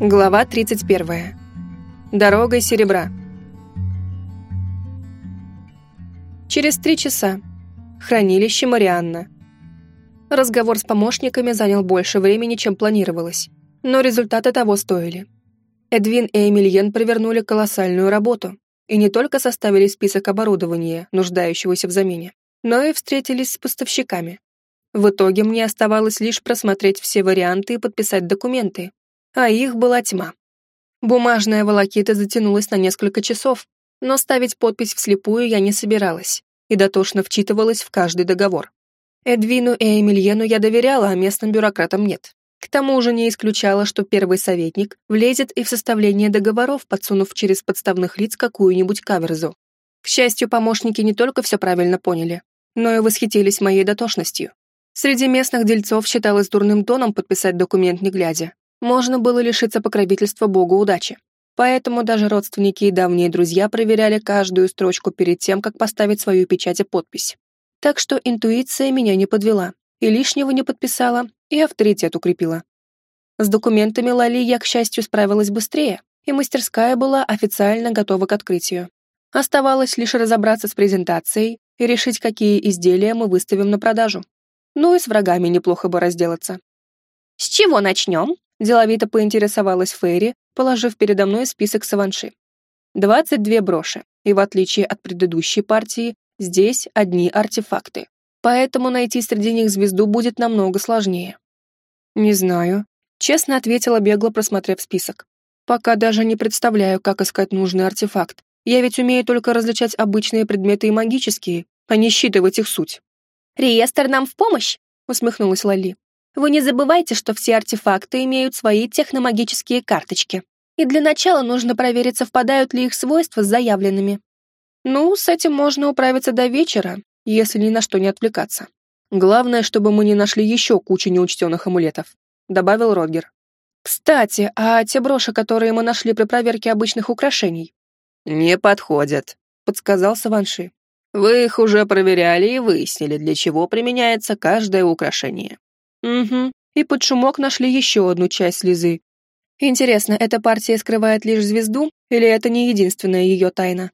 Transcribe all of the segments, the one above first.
Глава 31. Дорогой серебра. Через три часа. Хранилище Марианна. Разговор с помощниками занял больше времени, чем планировалось, но результаты того стоили. Эдвин и Эмильен провернули колоссальную работу и не только составили список оборудования, нуждающегося в замене, но и встретились с поставщиками. В итоге мне оставалось лишь просмотреть все варианты и подписать документы, а их была тьма. Бумажная волокита затянулась на несколько часов, но ставить подпись вслепую я не собиралась и дотошно вчитывалась в каждый договор. Эдвину и Эмильену я доверяла, а местным бюрократам нет. К тому же не исключала, что первый советник влезет и в составление договоров, подсунув через подставных лиц какую-нибудь каверзу. К счастью, помощники не только все правильно поняли, но и восхитились моей дотошностью. Среди местных дельцов считалось дурным тоном подписать документ не глядя, можно было лишиться покровительства богу удачи. Поэтому даже родственники и давние друзья проверяли каждую строчку перед тем, как поставить свою печать и подпись. Так что интуиция меня не подвела, и лишнего не подписала, и авторитет укрепила. С документами Лали я, к счастью, справилась быстрее, и мастерская была официально готова к открытию. Оставалось лишь разобраться с презентацией и решить, какие изделия мы выставим на продажу. Ну и с врагами неплохо бы разделаться. «С чего начнем?» Деловито поинтересовалась Фейри, положив передо мной список саванши. Двадцать две броши, и в отличие от предыдущей партии, здесь одни артефакты. Поэтому найти среди них звезду будет намного сложнее. Не знаю. Честно ответила бегло, просмотрев список. Пока даже не представляю, как искать нужный артефакт. Я ведь умею только различать обычные предметы и магические, а не считывать их суть. «Реестр нам в помощь?» — усмехнулась Лали. Вы не забывайте, что все артефакты имеют свои техномагические карточки. И для начала нужно проверить, совпадают ли их свойства с заявленными. Ну, с этим можно управиться до вечера, если ни на что не отвлекаться. Главное, чтобы мы не нашли еще кучу неучтенных амулетов, добавил Родгер. Кстати, а те броши, которые мы нашли при проверке обычных украшений? Не подходят, подсказал Саванши. Вы их уже проверяли и выяснили, для чего применяется каждое украшение. Угу, и под шумок нашли еще одну часть слезы. Интересно, эта партия скрывает лишь звезду, или это не единственная ее тайна?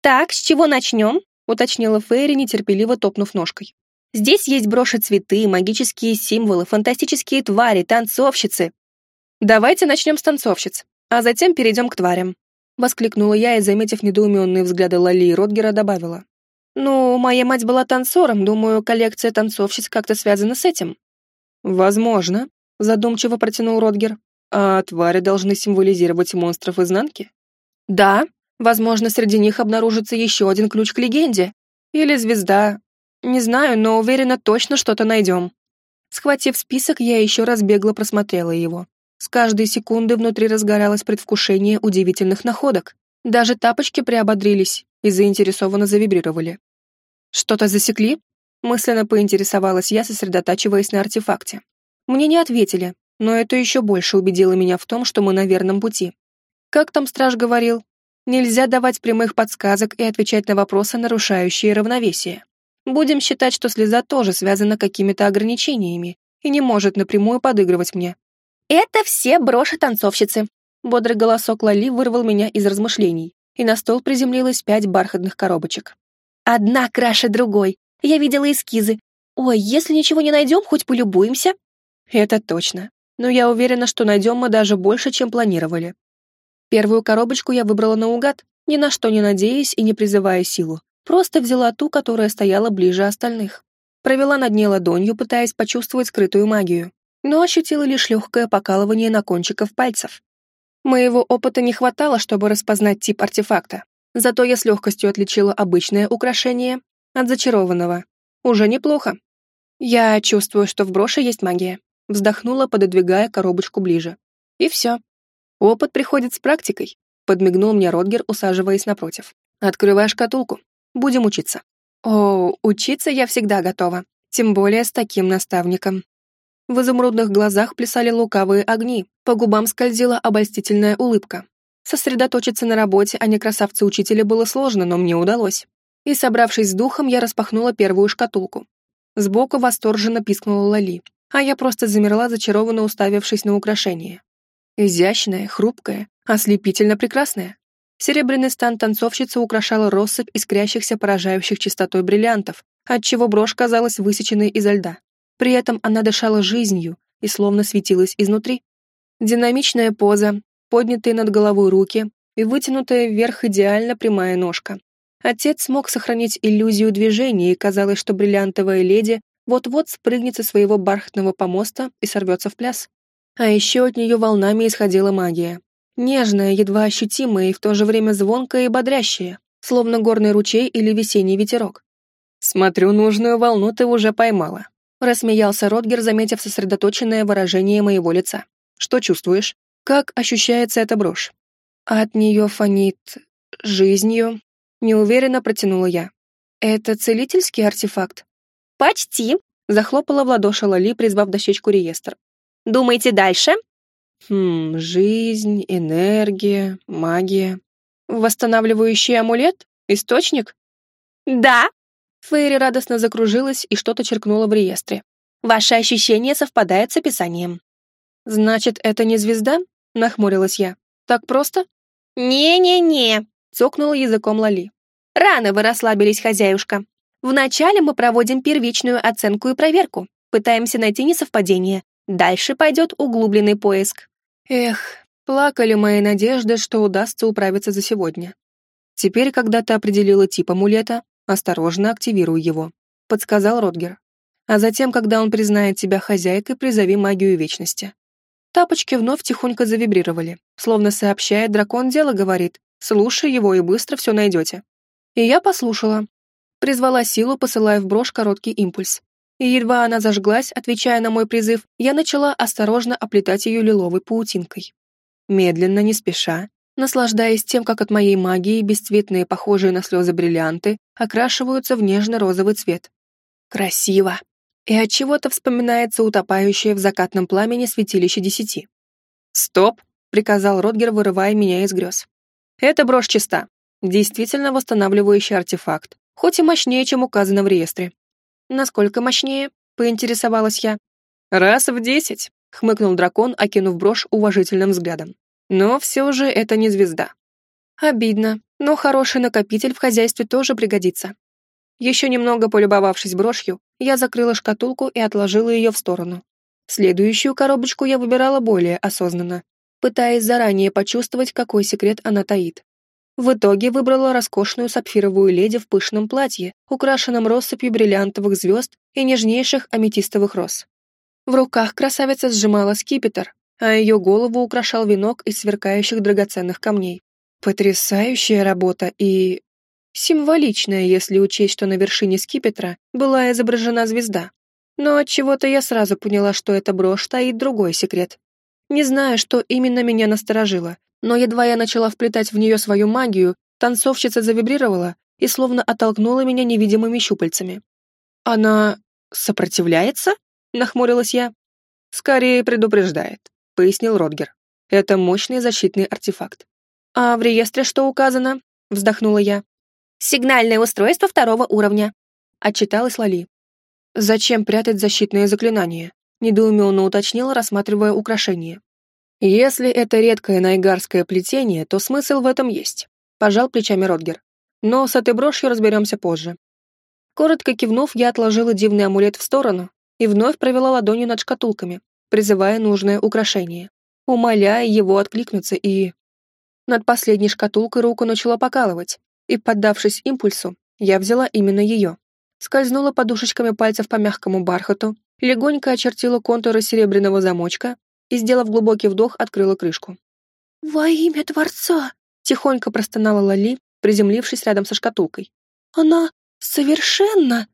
«Так, с чего начнем?» — уточнила Фейри, нетерпеливо топнув ножкой. «Здесь есть броши цветы, магические символы, фантастические твари, танцовщицы». «Давайте начнем с танцовщиц, а затем перейдем к тварям», — воскликнула я и, заметив недоуменные взгляды Лали и Ротгера, добавила. «Ну, моя мать была танцором, думаю, коллекция танцовщиц как-то связана с этим». «Возможно», — задумчиво протянул Ротгер. «А твари должны символизировать монстров изнанки?» «Да, возможно, среди них обнаружится еще один ключ к легенде. Или звезда. Не знаю, но уверена, точно что-то найдем». Схватив список, я еще раз бегло просмотрела его. С каждой секунды внутри разгоралось предвкушение удивительных находок. Даже тапочки приободрились и заинтересованно завибрировали. «Что-то засекли?» Мысленно поинтересовалась я, сосредотачиваясь на артефакте. Мне не ответили, но это еще больше убедило меня в том, что мы на верном пути. Как там страж говорил? Нельзя давать прямых подсказок и отвечать на вопросы, нарушающие равновесие. Будем считать, что слеза тоже связана какими-то ограничениями и не может напрямую подыгрывать мне. «Это все броши-танцовщицы», Бодрый голосок Лали вырвал меня из размышлений, и на стол приземлилось пять бархатных коробочек. «Одна краше другой, я видела эскизы. Ой, если ничего не найдем, хоть полюбуемся. Это точно. Но я уверена, что найдем мы даже больше, чем планировали. Первую коробочку я выбрала наугад, ни на что не надеясь и не призывая силу. Просто взяла ту, которая стояла ближе остальных. Провела над ней ладонью, пытаясь почувствовать скрытую магию, но ощутила лишь легкое покалывание на кончиках пальцев. Моего опыта не хватало, чтобы распознать тип артефакта, зато я с легкостью отличила обычное украшение от зачарованного. Уже неплохо. Я чувствую, что в броше есть магия. Вздохнула, пододвигая коробочку ближе. И все. Опыт приходит с практикой. Подмигнул мне Ротгер, усаживаясь напротив. Открывай шкатулку. Будем учиться. О, учиться я всегда готова. Тем более с таким наставником. В изумрудных глазах плясали лукавые огни, по губам скользила обольстительная улыбка. Сосредоточиться на работе, а не красавце-учителя было сложно, но мне удалось и, собравшись с духом, я распахнула первую шкатулку. Сбоку восторженно пискнула Лали, а я просто замерла, зачарованно уставившись на украшение. Изящная, хрупкая, ослепительно прекрасная. Серебряный стан танцовщицы украшала россыпь искрящихся, поражающих чистотой бриллиантов, отчего брошь казалась высеченной изо льда. При этом она дышала жизнью и словно светилась изнутри. Динамичная поза, поднятые над головой руки и вытянутая вверх идеально прямая ножка. Отец смог сохранить иллюзию движения, и казалось, что бриллиантовая леди вот-вот спрыгнет со своего бархатного помоста и сорвется в пляс. А еще от нее волнами исходила магия. Нежная, едва ощутимая и в то же время звонкая и бодрящая, словно горный ручей или весенний ветерок. «Смотрю, нужную волну ты уже поймала», — рассмеялся Ротгер, заметив сосредоточенное выражение моего лица. «Что чувствуешь? Как ощущается эта брошь?» «От нее фонит... жизнью», — неуверенно протянула я. «Это целительский артефакт?» «Почти», — захлопала в ладоши Лали, призвав дощечку реестр. Думайте дальше?» «Хм, жизнь, энергия, магия. Восстанавливающий амулет? Источник?» «Да!» Фейри радостно закружилась и что-то черкнула в реестре. «Ваши ощущения совпадают с описанием». «Значит, это не звезда?» — нахмурилась я. «Так просто?» «Не-не-не», — цокнула языком Лали. «Рано вы расслабились, хозяюшка. Вначале мы проводим первичную оценку и проверку, пытаемся найти несовпадение, Дальше пойдет углубленный поиск. Эх, плакали мои надежды, что удастся управиться за сегодня. Теперь, когда ты определила тип амулета, осторожно активируй его, подсказал Ротгер. А затем, когда он признает тебя хозяйкой, призови магию вечности. Тапочки вновь тихонько завибрировали, словно сообщает дракон дело говорит, слушай его и быстро все найдете. И я послушала. Призвала силу, посылая в брошь короткий импульс и едва она зажглась, отвечая на мой призыв, я начала осторожно оплетать ее лиловой паутинкой. Медленно, не спеша, наслаждаясь тем, как от моей магии бесцветные, похожие на слезы бриллианты, окрашиваются в нежно-розовый цвет. Красиво! И от чего то вспоминается утопающее в закатном пламени святилище десяти. «Стоп!» — приказал Ротгер, вырывая меня из грез. «Это брошь чиста. Действительно восстанавливающий артефакт, хоть и мощнее, чем указано в реестре. «Насколько мощнее?» — поинтересовалась я. «Раз в десять», — хмыкнул дракон, окинув брошь уважительным взглядом. «Но все же это не звезда». «Обидно, но хороший накопитель в хозяйстве тоже пригодится». Еще немного полюбовавшись брошью, я закрыла шкатулку и отложила ее в сторону. Следующую коробочку я выбирала более осознанно, пытаясь заранее почувствовать, какой секрет она таит. В итоге выбрала роскошную сапфировую леди в пышном платье, украшенном россыпью бриллиантовых звезд и нежнейших аметистовых роз. В руках красавица сжимала скипетр, а ее голову украшал венок из сверкающих драгоценных камней. Потрясающая работа и... символичная, если учесть, что на вершине скипетра была изображена звезда. Но от чего то я сразу поняла, что эта брошь таит другой секрет. Не знаю, что именно меня насторожило, но едва я начала вплетать в нее свою магию, танцовщица завибрировала и словно оттолкнула меня невидимыми щупальцами. «Она сопротивляется?» — нахмурилась я. «Скорее предупреждает», — пояснил Родгер. «Это мощный защитный артефакт». «А в реестре что указано?» — вздохнула я. «Сигнальное устройство второго уровня», — отчиталась Лали. «Зачем прятать защитные заклинания?» — недоуменно уточнила, рассматривая украшение. Если это редкое найгарское плетение, то смысл в этом есть. Пожал плечами Ротгер. Но с этой брошью разберемся позже. Коротко кивнув, я отложила дивный амулет в сторону и вновь провела ладонью над шкатулками, призывая нужное украшение, умоляя его откликнуться и... Над последней шкатулкой руку начала покалывать, и, поддавшись импульсу, я взяла именно ее. Скользнула подушечками пальцев по мягкому бархату, легонько очертила контуры серебряного замочка и, сделав глубокий вдох, открыла крышку. «Во имя Творца!» — тихонько простонала Лали, приземлившись рядом со шкатулкой. «Она совершенно...»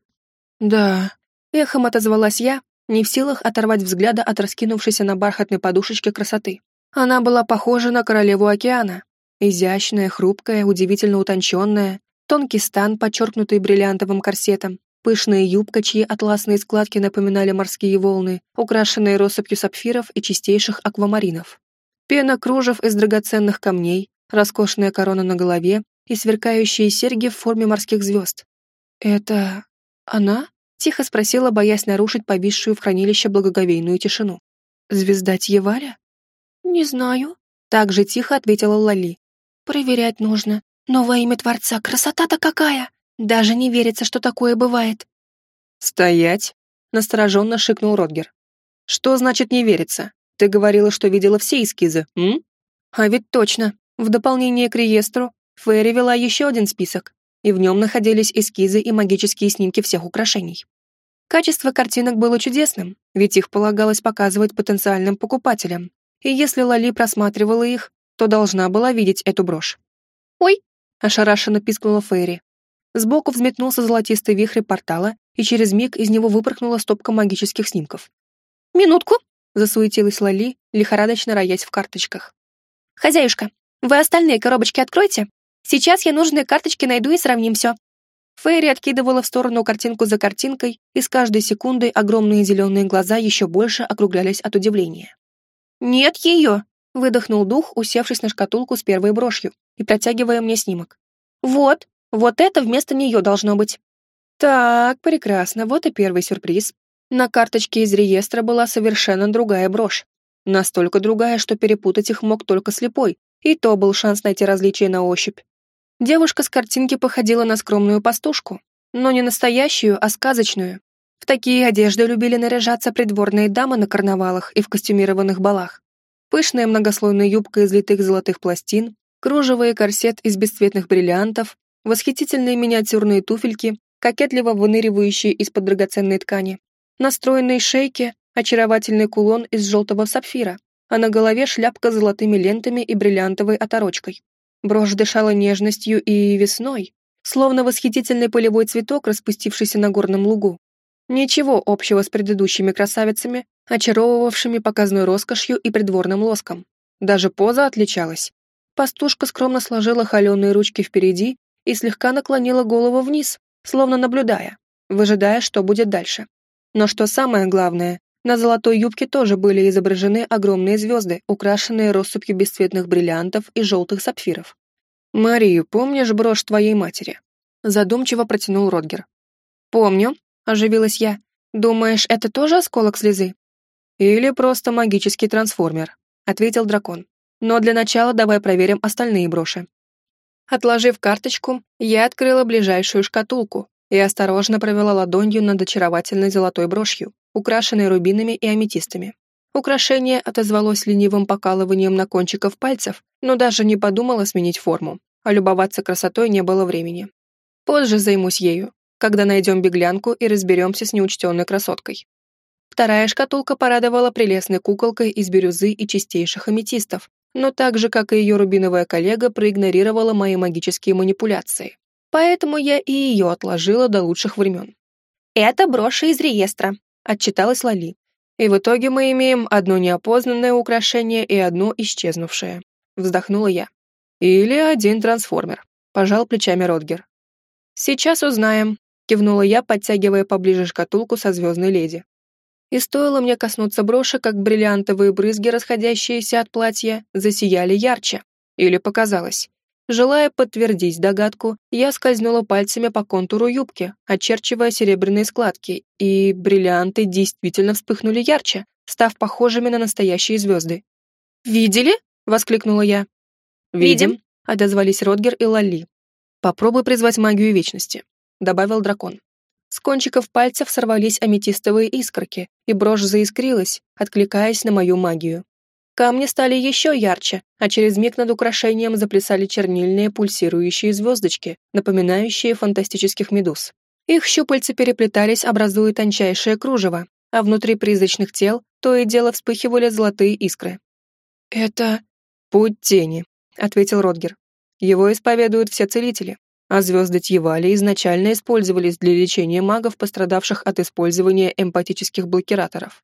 «Да...» — эхом отозвалась я, не в силах оторвать взгляда от раскинувшейся на бархатной подушечке красоты. Она была похожа на королеву океана. Изящная, хрупкая, удивительно утонченная, тонкий стан, подчеркнутый бриллиантовым корсетом, Пышная юбка, чьи атласные складки напоминали морские волны, украшенные россыпью сапфиров и чистейших аквамаринов. Пена кружев из драгоценных камней, роскошная корона на голове и сверкающие серьги в форме морских звезд. «Это... она?» — тихо спросила, боясь нарушить повисшую в хранилище благоговейную тишину. «Звезда Тьеваля?» «Не знаю», — так же тихо ответила Лали. «Проверять нужно. Но во имя Творца красота-то какая! Даже не верится, что такое бывает». «Стоять!» — настороженно шикнул Родгер. «Что значит не верится? Ты говорила, что видела все эскизы, м?» А ведь точно, в дополнение к реестру Фэри вела еще один список, и в нем находились эскизы и магические снимки всех украшений. Качество картинок было чудесным, ведь их полагалось показывать потенциальным покупателям, и если Лали просматривала их, то должна была видеть эту брошь. «Ой!» — ошарашенно пискнула Фэри. Сбоку взметнулся золотистый вихрь портала, и через миг из него выпорхнула стопка магических снимков. «Минутку!» — засуетилась Лали, лихорадочно роясь в карточках. «Хозяюшка, вы остальные коробочки откройте. Сейчас я нужные карточки найду и сравним все». Фейри откидывала в сторону картинку за картинкой, и с каждой секундой огромные зеленые глаза еще больше округлялись от удивления. «Нет ее!» — выдохнул дух, усевшись на шкатулку с первой брошью и протягивая мне снимок. «Вот, вот это вместо нее должно быть». Так, прекрасно, вот и первый сюрприз. На карточке из реестра была совершенно другая брошь. Настолько другая, что перепутать их мог только слепой, и то был шанс найти различия на ощупь. Девушка с картинки походила на скромную пастушку, но не настоящую, а сказочную. В такие одежды любили наряжаться придворные дамы на карнавалах и в костюмированных балах. Пышная многослойная юбка из литых золотых пластин, кружевый корсет из бесцветных бриллиантов, восхитительные миниатюрные туфельки, кокетливо выныривающие из-под драгоценной ткани, настроенные шейки, очаровательный кулон из желтого сапфира, а на голове шляпка с золотыми лентами и бриллиантовой оторочкой. Брошь дышала нежностью и весной, словно восхитительный полевой цветок, распустившийся на горном лугу. Ничего общего с предыдущими красавицами, очаровывавшими показной роскошью и придворным лоском. Даже поза отличалась. Пастушка скромно сложила холеные ручки впереди и слегка наклонила голову вниз, словно наблюдая, выжидая, что будет дальше. Но что самое главное, на золотой юбке тоже были изображены огромные звезды, украшенные россыпью бесцветных бриллиантов и желтых сапфиров. «Марию, помнишь брошь твоей матери?» Задумчиво протянул Родгер. «Помню», — оживилась я. «Думаешь, это тоже осколок слезы?» «Или просто магический трансформер», — ответил дракон. «Но для начала давай проверим остальные броши». Отложив карточку, я открыла ближайшую шкатулку и осторожно провела ладонью над очаровательной золотой брошью, украшенной рубинами и аметистами. Украшение отозвалось ленивым покалыванием на кончиков пальцев, но даже не подумала сменить форму, а любоваться красотой не было времени. Позже займусь ею, когда найдем беглянку и разберемся с неучтенной красоткой. Вторая шкатулка порадовала прелестной куколкой из бирюзы и чистейших аметистов, но так же, как и ее рубиновая коллега, проигнорировала мои магические манипуляции. Поэтому я и ее отложила до лучших времен. «Это брошь из реестра», — отчиталась Лали. «И в итоге мы имеем одно неопознанное украшение и одно исчезнувшее», — вздохнула я. «Или один трансформер», — пожал плечами Родгер. «Сейчас узнаем», — кивнула я, подтягивая поближе шкатулку со звездной леди. И стоило мне коснуться броши, как бриллиантовые брызги, расходящиеся от платья, засияли ярче. Или показалось. Желая подтвердить догадку, я скользнула пальцами по контуру юбки, очерчивая серебряные складки, и бриллианты действительно вспыхнули ярче, став похожими на настоящие звезды. «Видели?» — воскликнула я. «Видим», — отозвались Родгер и Лали. «Попробуй призвать магию вечности», — добавил дракон. С кончиков пальцев сорвались аметистовые искорки, и брошь заискрилась, откликаясь на мою магию. Камни стали еще ярче, а через миг над украшением заплясали чернильные пульсирующие звездочки, напоминающие фантастических медуз. Их щупальца переплетались, образуя тончайшее кружево, а внутри призрачных тел то и дело вспыхивали золотые искры. «Это...» «Путь тени», — ответил Родгер. «Его исповедуют все целители, а звезды Тьевали изначально использовались для лечения магов, пострадавших от использования эмпатических блокираторов.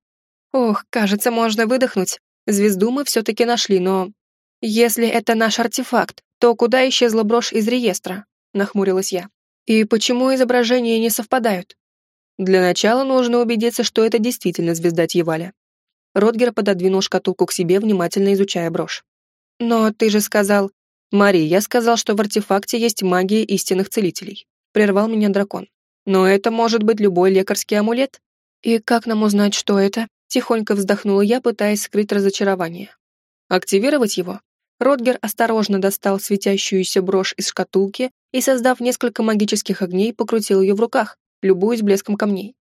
Ох, кажется, можно выдохнуть. Звезду мы все-таки нашли, но... Если это наш артефакт, то куда исчезла брошь из реестра? Нахмурилась я. И почему изображения не совпадают? Для начала нужно убедиться, что это действительно звезда Тьеваля. Родгер пододвинул шкатулку к себе, внимательно изучая брошь. «Но ты же сказал...» «Мари, я сказал, что в артефакте есть магия истинных целителей», — прервал меня дракон. «Но это может быть любой лекарский амулет. И как нам узнать, что это?» Тихонько вздохнула я, пытаясь скрыть разочарование. Активировать его? Ротгер осторожно достал светящуюся брошь из шкатулки и, создав несколько магических огней, покрутил ее в руках, любуясь блеском камней.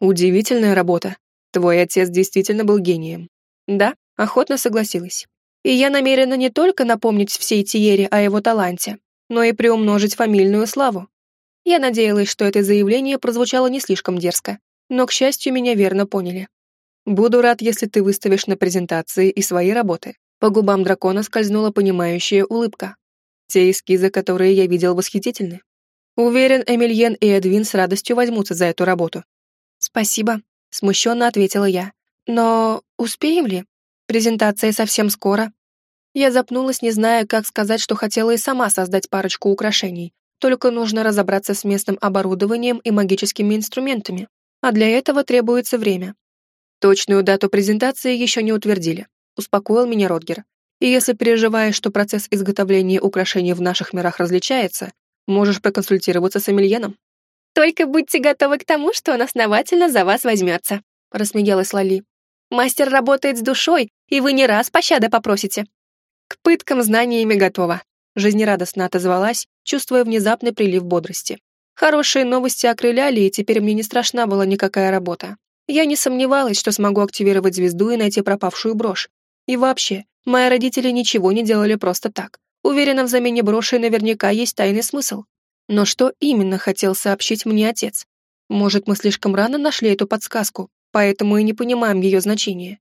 Удивительная работа. Твой отец действительно был гением. Да, охотно согласилась. И я намерена не только напомнить всей Тиере о его таланте, но и приумножить фамильную славу. Я надеялась, что это заявление прозвучало не слишком дерзко, но, к счастью, меня верно поняли. Буду рад, если ты выставишь на презентации и свои работы. По губам дракона скользнула понимающая улыбка. Те эскизы, которые я видел, восхитительны. Уверен, Эмильен и Эдвин с радостью возьмутся за эту работу. Спасибо, смущенно ответила я. Но успеем ли? Презентация совсем скоро. Я запнулась, не зная, как сказать, что хотела и сама создать парочку украшений. Только нужно разобраться с местным оборудованием и магическими инструментами. А для этого требуется время. Точную дату презентации еще не утвердили успокоил меня Ротгер. И если переживаешь, что процесс изготовления украшений в наших мирах различается, можешь проконсультироваться с Эмильеном. «Только будьте готовы к тому, что он основательно за вас возьмется», — рассмеялась Лали. «Мастер работает с душой, и вы не раз пощады попросите». «К пыткам знаниями готова», — жизнерадостно отозвалась, чувствуя внезапный прилив бодрости. Хорошие новости окрыляли, и теперь мне не страшна была никакая работа. Я не сомневалась, что смогу активировать звезду и найти пропавшую брошь, и вообще, мои родители ничего не делали просто так. Уверена, в замене броши наверняка есть тайный смысл. Но что именно хотел сообщить мне отец? Может, мы слишком рано нашли эту подсказку, поэтому и не понимаем ее значение.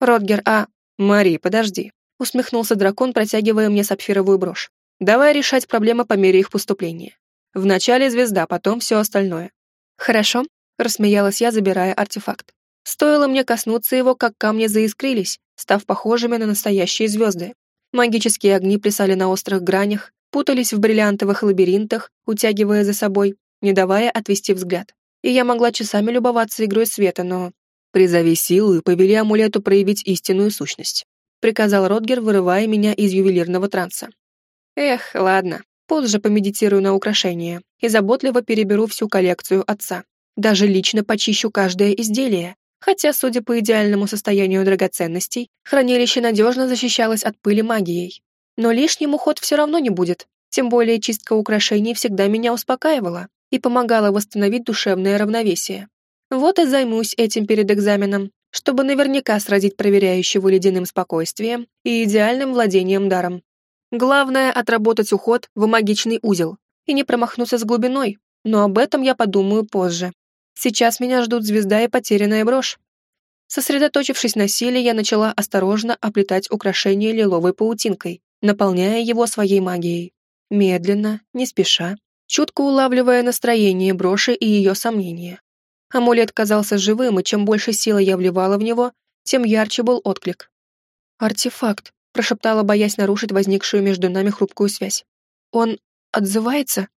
Ротгер, а... Мари, подожди. Усмехнулся дракон, протягивая мне сапфировую брошь. Давай решать проблемы по мере их поступления. Вначале звезда, потом все остальное. Хорошо, рассмеялась я, забирая артефакт. Стоило мне коснуться его, как камни заискрились, став похожими на настоящие звезды. Магические огни плясали на острых гранях, путались в бриллиантовых лабиринтах, утягивая за собой, не давая отвести взгляд. И я могла часами любоваться игрой света, но... «Призови силу и повели амулету проявить истинную сущность», приказал Ротгер, вырывая меня из ювелирного транса. Эх, ладно, позже помедитирую на украшения и заботливо переберу всю коллекцию отца. Даже лично почищу каждое изделие, хотя, судя по идеальному состоянию драгоценностей, хранилище надежно защищалось от пыли магией. Но лишним уход все равно не будет, тем более чистка украшений всегда меня успокаивала и помогала восстановить душевное равновесие. Вот и займусь этим перед экзаменом, чтобы наверняка сразить проверяющего ледяным спокойствием и идеальным владением даром. Главное — отработать уход в магичный узел и не промахнуться с глубиной, но об этом я подумаю позже. Сейчас меня ждут звезда и потерянная брошь. Сосредоточившись на силе, я начала осторожно оплетать украшение лиловой паутинкой, наполняя его своей магией. Медленно, не спеша, чутко улавливая настроение броши и ее сомнения. Амулет казался живым, и чем больше силы я вливала в него, тем ярче был отклик. «Артефакт», — прошептала, боясь нарушить возникшую между нами хрупкую связь. «Он отзывается?»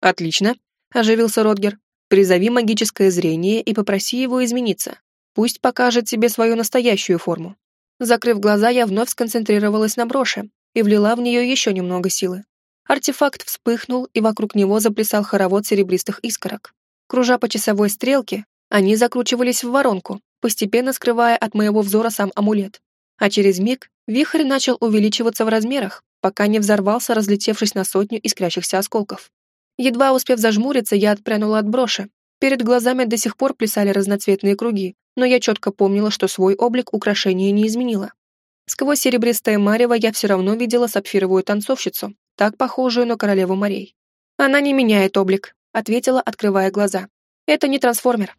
«Отлично», — оживился Ротгер. Призови магическое зрение и попроси его измениться. Пусть покажет тебе свою настоящую форму. Закрыв глаза, я вновь сконцентрировалась на броши и влила в нее еще немного силы. Артефакт вспыхнул, и вокруг него заплясал хоровод серебристых искорок. Кружа по часовой стрелке, они закручивались в воронку, постепенно скрывая от моего взора сам амулет. А через миг вихрь начал увеличиваться в размерах, пока не взорвался, разлетевшись на сотню искрящихся осколков. Едва успев зажмуриться, я отпрянула от броши. Перед глазами до сих пор плясали разноцветные круги, но я четко помнила, что свой облик украшения не изменила. Сквозь серебристое марево я все равно видела сапфировую танцовщицу, так похожую на королеву морей. «Она не меняет облик», — ответила, открывая глаза. «Это не трансформер».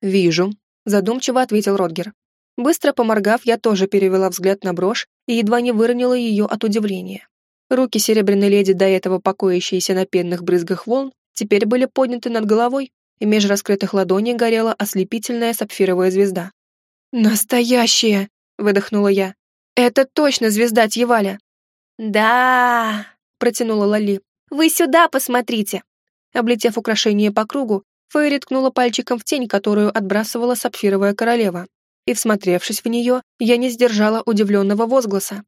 «Вижу», — задумчиво ответил Ротгер. Быстро поморгав, я тоже перевела взгляд на брошь и едва не выронила ее от удивления. Руки серебряной леди, до этого покоящиеся на пенных брызгах волн, теперь были подняты над головой, и меж раскрытых ладоней горела ослепительная сапфировая звезда. «Настоящая!» — выдохнула я. «Это точно звезда Тьеваля!» «Да!» — протянула Лали. «Вы сюда посмотрите!» Облетев украшение по кругу, Фейри ткнула пальчиком в тень, которую отбрасывала сапфировая королева. И, всмотревшись в нее, я не сдержала удивленного возгласа.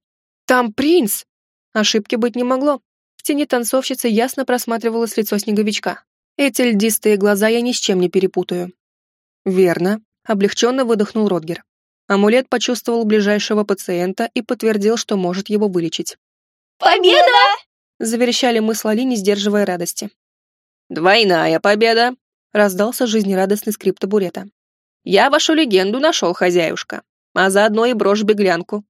«Там принц!» Ошибки быть не могло. В тени танцовщицы ясно просматривалось лицо снеговичка. Эти льдистые глаза я ни с чем не перепутаю. Верно, облегченно выдохнул Ротгер. Амулет почувствовал ближайшего пациента и подтвердил, что может его вылечить. «Победа!» — заверещали мы с Лали, не сдерживая радости. «Двойная победа!» — раздался жизнерадостный скрип табурета. «Я вашу легенду нашел, хозяюшка, а заодно и брошь-беглянку.